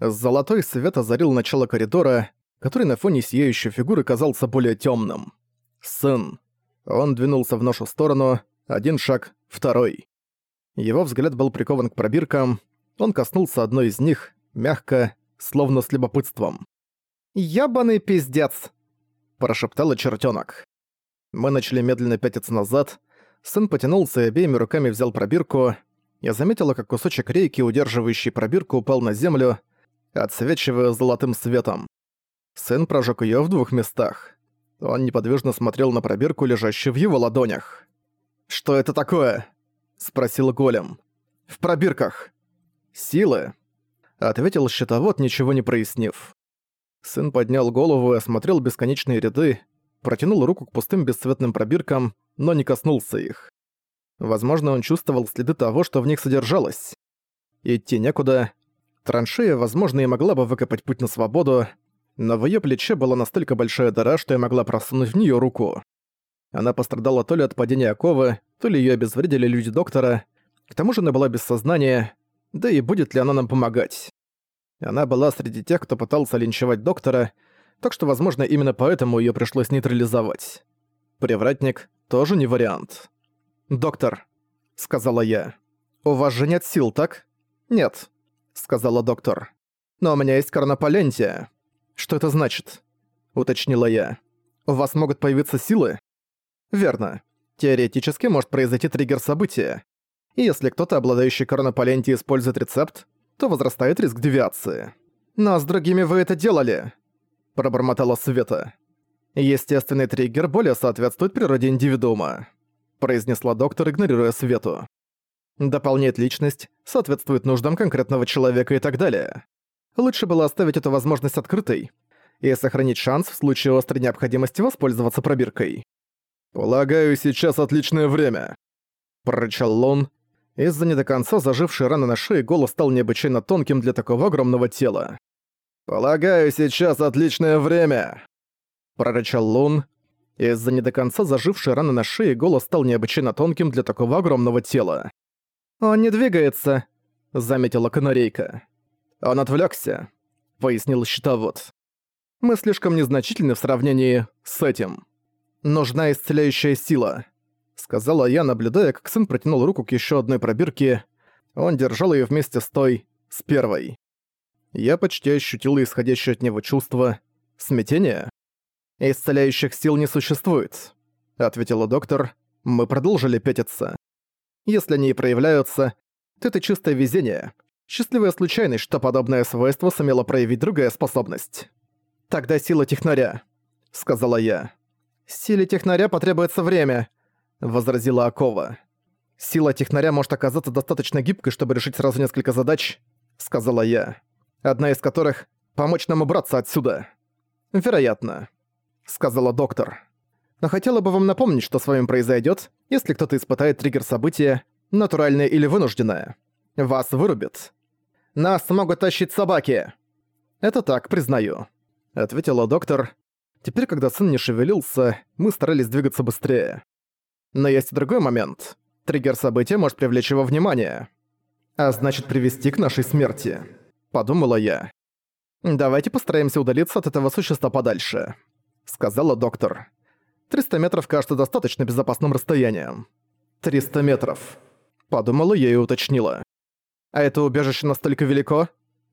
Золотой свет озарил начало коридора, который на фоне сияющей фигуры казался более темным. Сын. Он двинулся в нашу сторону, один шаг, второй. Его взгляд был прикован к пробиркам, он коснулся одной из них, мягко, словно с любопытством. «Ябаный пиздец!» – прошептала чертёнок. Мы начали медленно пятиться назад, сын потянулся и обеими руками взял пробирку. Я заметила, как кусочек рейки, удерживающий пробирку, упал на землю, отсвечивая золотым светом. Сын прожег её в двух местах. Он неподвижно смотрел на пробирку, лежащую в его ладонях. «Что это такое?» — спросил голем. «В пробирках». «Силы», — ответил щитовод, ничего не прояснив. Сын поднял голову и осмотрел бесконечные ряды, протянул руку к пустым бесцветным пробиркам, но не коснулся их. Возможно, он чувствовал следы того, что в них содержалось. Идти некуда, Траншея, возможно, и могла бы выкопать путь на свободу, но в её плече была настолько большая дыра, что я могла просунуть в неё руку. Она пострадала то ли от падения оковы, то ли её обезвредили люди доктора. К тому же она была без сознания, да и будет ли она нам помогать. Она была среди тех, кто пытался линчевать доктора, так что, возможно, именно поэтому её пришлось нейтрализовать. Привратник тоже не вариант. «Доктор», — сказала я, — «у вас же нет сил, так?» «Нет», — сказала доктор. «Но у меня есть карнополентия». «Что это значит?» — уточнила я. «У вас могут появиться силы?» «Верно. Теоретически может произойти триггер события. И если кто-то, обладающий карнополентией, использует рецепт, то возрастает риск девиации. Но с другими вы это делали!» — пробормотала Света. «Естественный триггер более соответствует природе индивидуума», — произнесла доктор, игнорируя Свету дополняет личность, соответствует нуждам конкретного человека и так далее. Лучше было оставить эту возможность открытой и сохранить шанс в случае острой необходимости воспользоваться пробиркой. «Полагаю, сейчас отличное время», — прорычал Лон. Из-за не до конца зажившей раны на шее голос стал необычайно тонким для такого огромного тела. «Полагаю, сейчас отличное время», — прорычал Лун. Из-за не до конца зажившей раны на шее голос стал необычайно тонким для такого огромного тела. «Он не двигается», — заметила канарейка. «Он отвлекся, пояснил щитовод. «Мы слишком незначительны в сравнении с этим. Нужна исцеляющая сила», — сказала я, наблюдая, как сын протянул руку к еще одной пробирке. Он держал ее вместе с той, с первой. Я почти ощутила исходящее от него чувство смятения. «Исцеляющих сил не существует», — ответила доктор. Мы продолжили пятиться. Если они и проявляются, то это чистое везение. Счастливая случайность, что подобное свойство сумела проявить другая способность. «Тогда сила технаря», — сказала я. «Силе технаря потребуется время», — возразила Акова. «Сила технаря может оказаться достаточно гибкой, чтобы решить сразу несколько задач», — сказала я. «Одна из которых — помочь нам убраться отсюда». «Вероятно», — сказала доктор но хотела бы вам напомнить, что с вами произойдет, если кто-то испытает триггер события, натуральное или вынужденное. Вас вырубит. Нас могут тащить собаки. Это так, признаю, ответила доктор. Теперь, когда сын не шевелился, мы старались двигаться быстрее. Но есть другой момент. Триггер события может привлечь его внимание. А значит, привести к нашей смерти. Подумала я. «Давайте постараемся удалиться от этого существа подальше», — сказала доктор. 300 метров кажется достаточно безопасным расстоянием. 300 метров. Подумала я и уточнила. А это убежище настолько велико?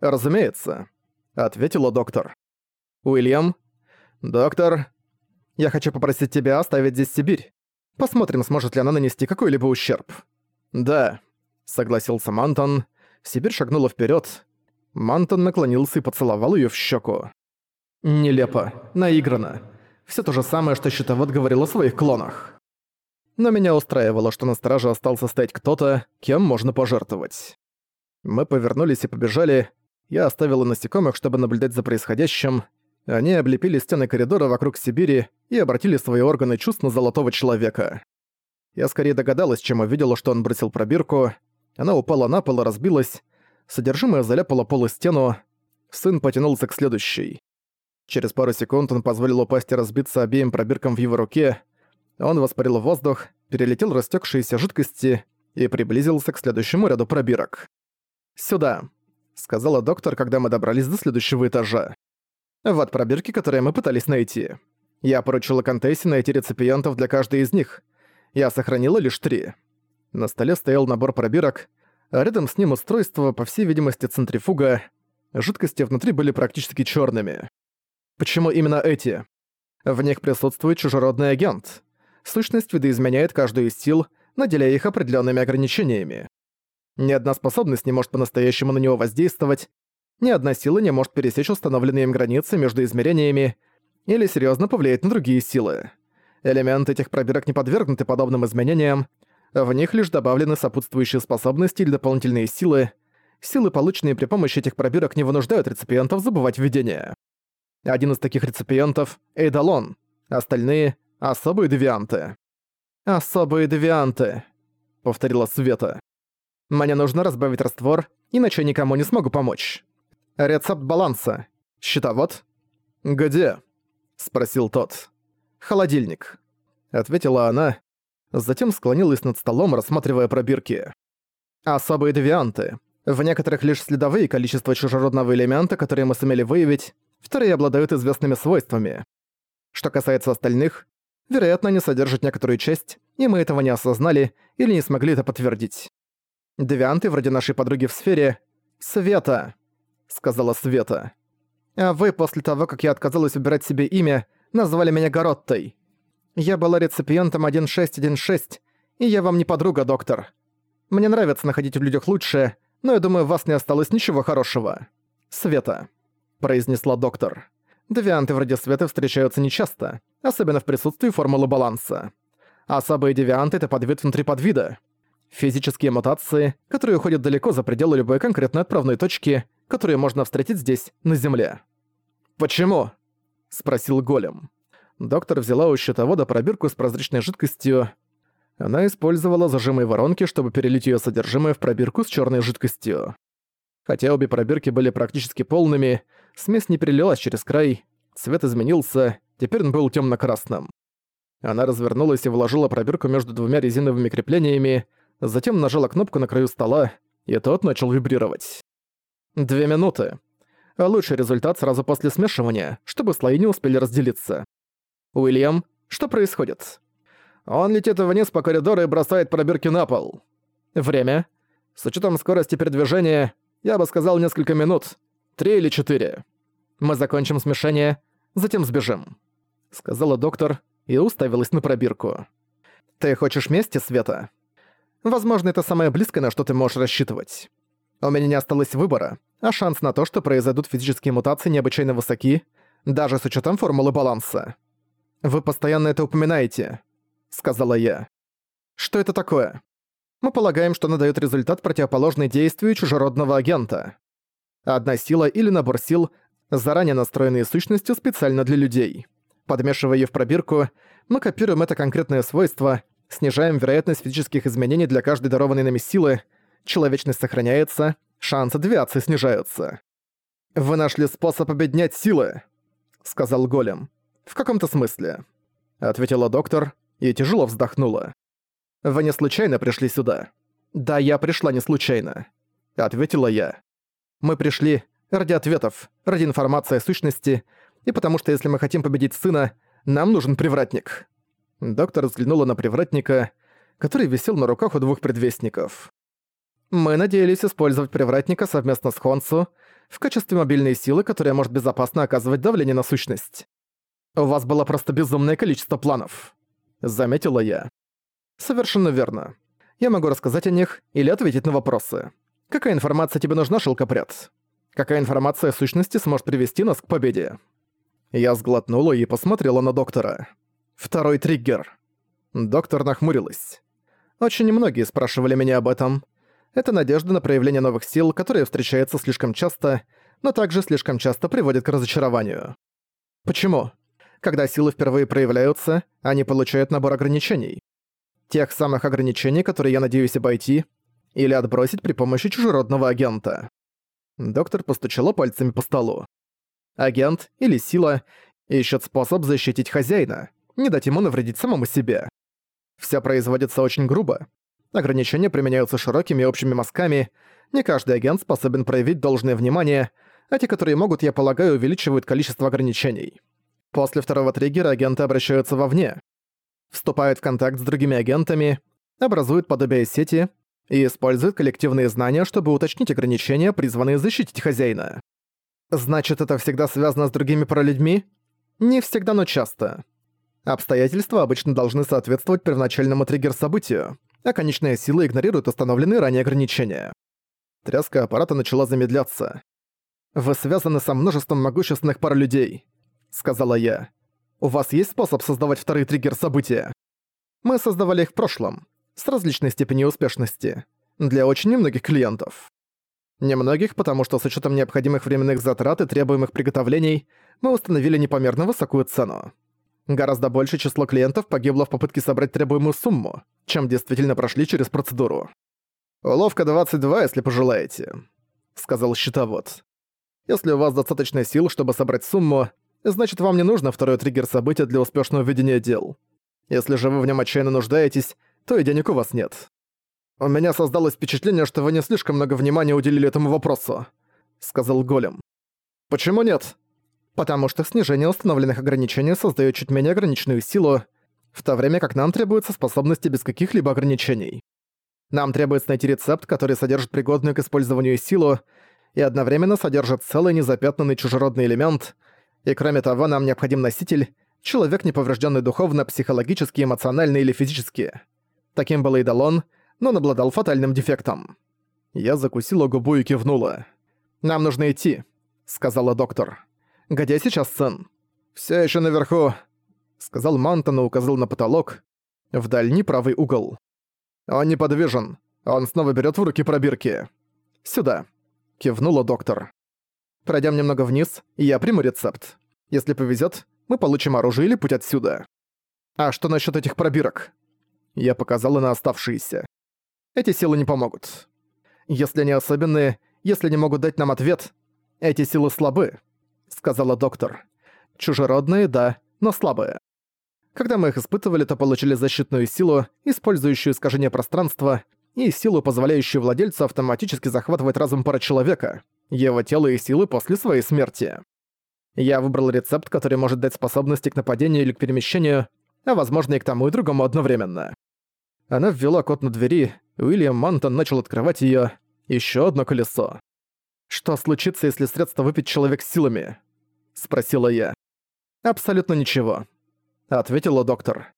Разумеется. Ответила доктор. Уильям? Доктор? Я хочу попросить тебя оставить здесь Сибирь. Посмотрим, сможет ли она нанести какой-либо ущерб. Да. Согласился Мантон. Сибирь шагнула вперед. Мантон наклонился и поцеловал ее в щеку. Нелепо. Наигранно. Все то же самое, что щитовод говорил о своих клонах. Но меня устраивало, что на страже остался стоять кто-то, кем можно пожертвовать. Мы повернулись и побежали. Я оставила насекомых, чтобы наблюдать за происходящим. Они облепили стены коридора вокруг Сибири и обратили свои органы чувств на золотого человека. Я скорее догадалась, чем увидела, что он бросил пробирку. Она упала на пол и разбилась. Содержимое заляпало пол и стену. Сын потянулся к следующей. Через пару секунд он позволил упасть и разбиться обеим пробиркам в его руке. Он воспарил воздух, перелетел растекшиеся жидкости и приблизился к следующему ряду пробирок. «Сюда», — сказала доктор, когда мы добрались до следующего этажа. Вот пробирки, которые мы пытались найти. Я поручила Контессе найти реципиентов для каждой из них. Я сохранила лишь три. На столе стоял набор пробирок, а рядом с ним устройство, по всей видимости, центрифуга. Жидкости внутри были практически черными. Почему именно эти? В них присутствует чужеродный агент. Сущность видоизменяет каждую из сил, наделяя их определенными ограничениями. Ни одна способность не может по-настоящему на него воздействовать, ни одна сила не может пересечь установленные им границы между измерениями или серьезно повлиять на другие силы. Элементы этих пробирок не подвергнуты подобным изменениям, в них лишь добавлены сопутствующие способности или дополнительные силы. Силы, полученные при помощи этих пробирок, не вынуждают реципиентов забывать видение. Один из таких реципиентов — Эйдалон, остальные — особые девианты. «Особые девианты», — повторила Света. «Мне нужно разбавить раствор, иначе никому не смогу помочь. Рецепт баланса. Счетовод?» «Где?» — спросил тот. «Холодильник», — ответила она, затем склонилась над столом, рассматривая пробирки. «Особые девианты. В некоторых лишь следовые количество чужеродного элемента, которые мы сумели выявить, вторые обладают известными свойствами. Что касается остальных, вероятно, они содержат некоторую часть, и мы этого не осознали или не смогли это подтвердить. Девианты, вроде нашей подруги в сфере, Света, сказала Света. А вы, после того, как я отказалась убирать себе имя, назвали меня Гороттой. Я была реципиентом 1616, и я вам не подруга, доктор. Мне нравится находить в людях лучшее, но я думаю, у вас не осталось ничего хорошего. Света произнесла доктор. Девианты вроде света встречаются нечасто, особенно в присутствии формулы баланса. Особые девианты — это подвид внутри подвида. Физические мутации, которые уходят далеко за пределы любой конкретной отправной точки, которые можно встретить здесь, на Земле. «Почему?» — спросил Голем. Доктор взяла у счетовода пробирку с прозрачной жидкостью. Она использовала зажимые воронки, чтобы перелить ее содержимое в пробирку с черной жидкостью. Хотя обе пробирки были практически полными, смесь не перелилась через край, цвет изменился, теперь он был темно-красным. Она развернулась и вложила пробирку между двумя резиновыми креплениями, затем нажала кнопку на краю стола, и тот начал вибрировать. Две минуты. А лучший результат сразу после смешивания, чтобы слои не успели разделиться. Уильям, что происходит? Он летит вниз по коридору и бросает пробирки на пол. Время. С учетом скорости передвижения я бы сказал несколько минут. Три или четыре. Мы закончим смешение, затем сбежим», — сказала доктор и уставилась на пробирку. «Ты хочешь мести, Света? Возможно, это самое близкое, на что ты можешь рассчитывать. У меня не осталось выбора, а шанс на то, что произойдут физические мутации, необычайно высоки, даже с учетом формулы баланса. Вы постоянно это упоминаете», — сказала я. «Что это такое?» Мы полагаем, что она даёт результат противоположный действию чужеродного агента. Одна сила или набор сил, заранее настроенные сущностью специально для людей. Подмешивая её в пробирку, мы копируем это конкретное свойство, снижаем вероятность физических изменений для каждой дарованной нами силы, человечность сохраняется, шансы девиации снижаются. «Вы нашли способ объединять силы», — сказал Голем. «В каком-то смысле», — ответила доктор и тяжело вздохнула. Вы не случайно пришли сюда?» «Да, я пришла не случайно», — ответила я. «Мы пришли ради ответов, ради информации о сущности, и потому что если мы хотим победить сына, нам нужен привратник». Доктор взглянула на привратника, который висел на руках у двух предвестников. «Мы надеялись использовать привратника совместно с Хонсу в качестве мобильной силы, которая может безопасно оказывать давление на сущность. У вас было просто безумное количество планов», — заметила я. Совершенно верно. Я могу рассказать о них или ответить на вопросы. Какая информация тебе нужна, шелкопряд? Какая информация о сущности сможет привести нас к победе? Я сглотнула и посмотрела на доктора. Второй триггер. Доктор нахмурилась. Очень немногие спрашивали меня об этом. Это надежда на проявление новых сил, которые встречаются слишком часто, но также слишком часто приводят к разочарованию. Почему? Когда силы впервые проявляются, они получают набор ограничений. Тех самых ограничений, которые я надеюсь обойти, или отбросить при помощи чужеродного агента. Доктор постучала пальцами по столу. Агент или сила ищет способ защитить хозяина, не дать ему навредить самому себе. Всё производится очень грубо. Ограничения применяются широкими общими мазками, Не каждый агент способен проявить должное внимание, а те, которые могут, я полагаю, увеличивают количество ограничений. После второго триггера агенты обращаются вовне. Вступают в контакт с другими агентами, образуют подобие сети и используют коллективные знания, чтобы уточнить ограничения, призванные защитить хозяина. Значит, это всегда связано с другими паралюдьми? Не всегда, но часто. Обстоятельства обычно должны соответствовать первоначальному триггер-событию, а конечная сила игнорирует установленные ранее ограничения. Тряска аппарата начала замедляться. «Вы связаны со множеством могущественных пар людей», — сказала я. «У вас есть способ создавать вторые триггер-события?» Мы создавали их в прошлом, с различной степенью успешности, для очень немногих клиентов. Немногих, потому что с учетом необходимых временных затрат и требуемых приготовлений мы установили непомерно высокую цену. Гораздо большее число клиентов погибло в попытке собрать требуемую сумму, чем действительно прошли через процедуру. «Уловка 22, если пожелаете», — сказал счетовод. «Если у вас достаточно сил, чтобы собрать сумму, значит вам не нужно второй триггер события для успешного ведения дел. Если же вы в нем отчаянно нуждаетесь, то и денег у вас нет. «У меня создалось впечатление, что вы не слишком много внимания уделили этому вопросу», — сказал Голем. «Почему нет?» «Потому что снижение установленных ограничений создает чуть менее ограниченную силу, в то время как нам требуются способности без каких-либо ограничений. Нам требуется найти рецепт, который содержит пригодную к использованию силу и одновременно содержит целый незапятнанный чужеродный элемент, и кроме того нам необходим носитель, человек, не поврежденный духовно, психологически, эмоционально или физически. Таким был Эйдалон — но он обладал фатальным дефектом. Я закусила губу и кивнула. «Нам нужно идти», — сказала доктор. «Где сейчас сын?» «Всё ещё наверху», — сказал Мантон и указал на потолок, в дальний правый угол. «Он неподвижен. Он снова берёт в руки пробирки». «Сюда», — кивнула доктор. «Пройдём немного вниз, и я приму рецепт. Если повезёт, мы получим оружие или путь отсюда». «А что насчёт этих пробирок?» Я показала на оставшиеся эти силы не помогут. Если они особенные, если не могут дать нам ответ, эти силы слабы», — сказала доктор. «Чужеродные, да, но слабые. Когда мы их испытывали, то получили защитную силу, использующую искажение пространства, и силу, позволяющую владельцу автоматически захватывать разум пара человека, его тело и силы после своей смерти. Я выбрал рецепт, который может дать способности к нападению или к перемещению, а возможно и к тому и другому одновременно. Она ввела код на двери, Уильям Мантон начал открывать её. Ещё одно колесо. «Что случится, если средство выпить человек силами?» — спросила я. «Абсолютно ничего», — ответила доктор.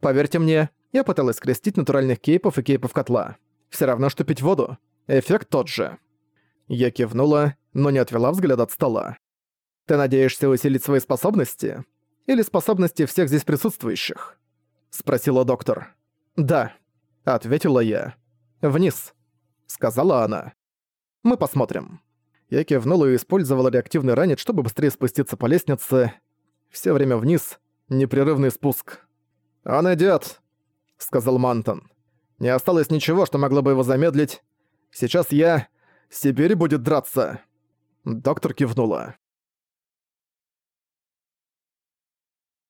«Поверьте мне, я пыталась скрестить натуральных кейпов и кейпов котла. Всё равно, что пить воду. Эффект тот же». Я кивнула, но не отвела взгляд от стола. «Ты надеешься усилить свои способности? Или способности всех здесь присутствующих?» — спросила доктор. «Да», — ответила я. «Вниз», — сказала она. «Мы посмотрим». Я кивнула и использовала реактивный ранец, чтобы быстрее спуститься по лестнице. Все время вниз, непрерывный спуск. «Он идёт», — сказал Мантон. «Не осталось ничего, что могло бы его замедлить. Сейчас я... Сибирь будет драться». Доктор кивнула.